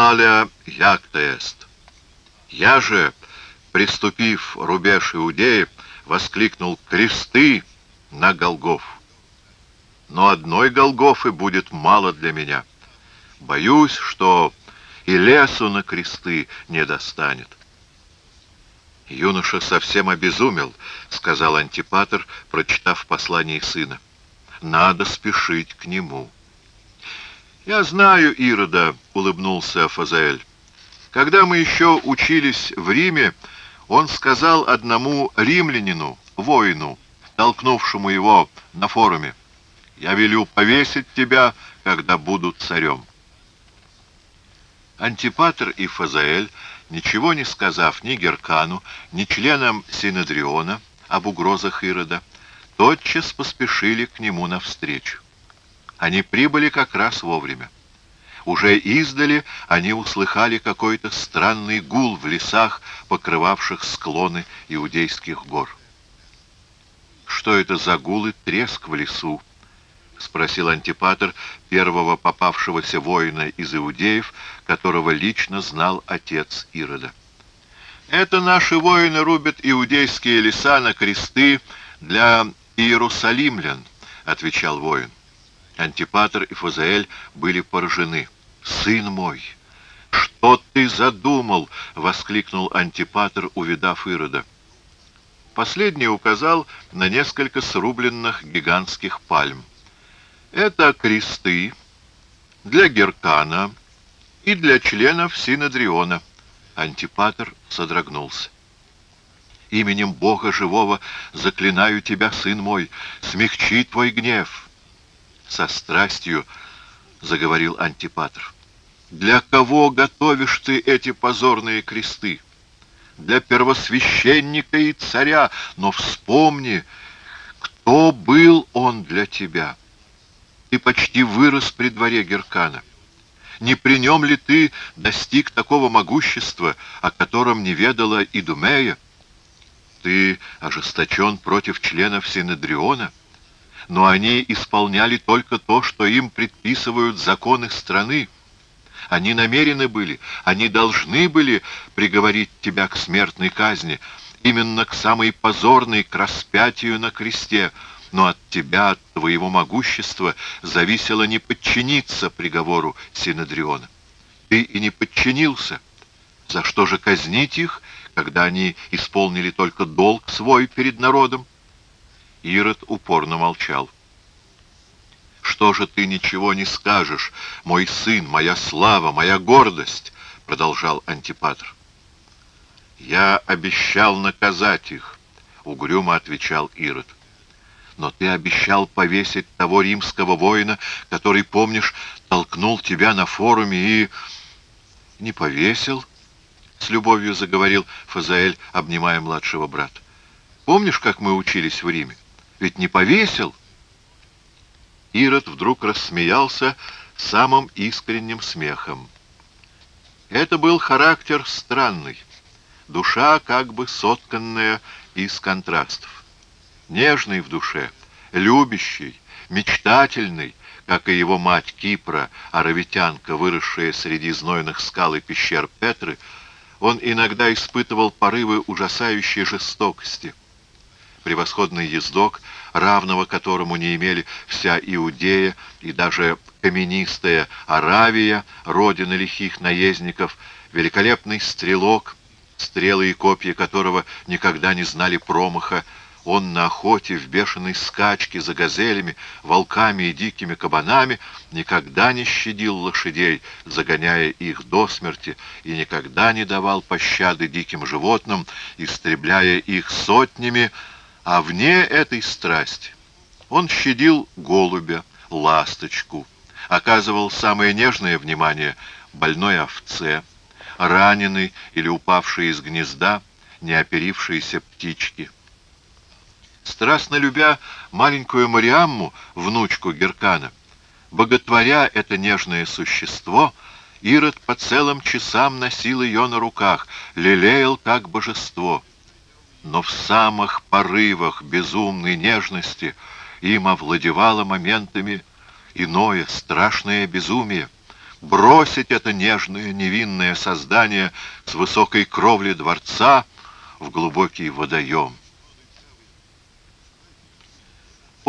Аля яктест. Я же, приступив рубеж Иудеи, воскликнул «Кресты на Голгоф!» Но одной Голгофы будет мало для меня. Боюсь, что и лесу на кресты не достанет. «Юноша совсем обезумел», — сказал Антипатр, прочитав послание сына. «Надо спешить к нему». «Я знаю Ирода», — улыбнулся Фазаэль. «Когда мы еще учились в Риме, он сказал одному римлянину, воину, толкнувшему его на форуме, «Я велю повесить тебя, когда буду царем». Антипатр и Фазаэль, ничего не сказав ни Геркану, ни членам Синедриона об угрозах Ирода, тотчас поспешили к нему навстречу. Они прибыли как раз вовремя. Уже издали они услыхали какой-то странный гул в лесах, покрывавших склоны Иудейских гор. Что это за гул и треск в лесу? — спросил Антипатр первого попавшегося воина из иудеев, которого лично знал отец Ирода. «Это наши воины рубят иудейские леса на кресты для иерусалимлян», — отвечал воин. Антипатр и Фазаэль были поражены. «Сын мой, что ты задумал?» — воскликнул Антипатр, увидав Ирода. Последний указал на несколько срубленных гигантских пальм. Это кресты для Геркана и для членов Синодриона. Антипатр содрогнулся. Именем Бога Живого заклинаю тебя, сын мой, смягчи твой гнев. Со страстью заговорил Антипатр. Для кого готовишь ты эти позорные кресты? Для первосвященника и царя, но вспомни, кто был он для тебя. Ты почти вырос при дворе Геркана. Не при нем ли ты достиг такого могущества, о котором не ведала и Думея? Ты ожесточен против членов Синедриона, но они исполняли только то, что им предписывают законы страны. Они намерены были, они должны были приговорить тебя к смертной казни, именно к самой позорной, к распятию на кресте, но от тебя, от твоего могущества, зависело не подчиниться приговору Синодриона. Ты и не подчинился. За что же казнить их, когда они исполнили только долг свой перед народом? Ирод упорно молчал. «Что же ты ничего не скажешь, мой сын, моя слава, моя гордость?» — продолжал Антипатр. «Я обещал наказать их», — угрюмо отвечал Ирод. Но ты обещал повесить того римского воина, который, помнишь, толкнул тебя на форуме и... Не повесил, — с любовью заговорил Фазаэль, обнимая младшего брата. Помнишь, как мы учились в Риме? Ведь не повесил. Ирод вдруг рассмеялся самым искренним смехом. Это был характер странный, душа как бы сотканная из контрастов нежный в душе, любящий, мечтательный, как и его мать Кипра, аравитянка, выросшая среди знойных скал и пещер Петры, он иногда испытывал порывы ужасающей жестокости. Превосходный ездок, равного которому не имели вся Иудея и даже каменистая Аравия, родина лихих наездников, великолепный стрелок, стрелы и копья которого никогда не знали промаха, он на охоте в бешеной скачке за газелями, волками и дикими кабанами никогда не щадил лошадей, загоняя их до смерти, и никогда не давал пощады диким животным, истребляя их сотнями, а вне этой страсти он щадил голубя, ласточку, оказывал самое нежное внимание больной овце, раненой или упавшей из гнезда, неоперившейся птички — страстно любя маленькую Мариамму, внучку Геркана. Боготворя это нежное существо, Ирод по целым часам носил ее на руках, лелеял как божество. Но в самых порывах безумной нежности им овладевало моментами иное страшное безумие. бросить это нежное, невинное создание с высокой кровли дворца в глубокий водоем.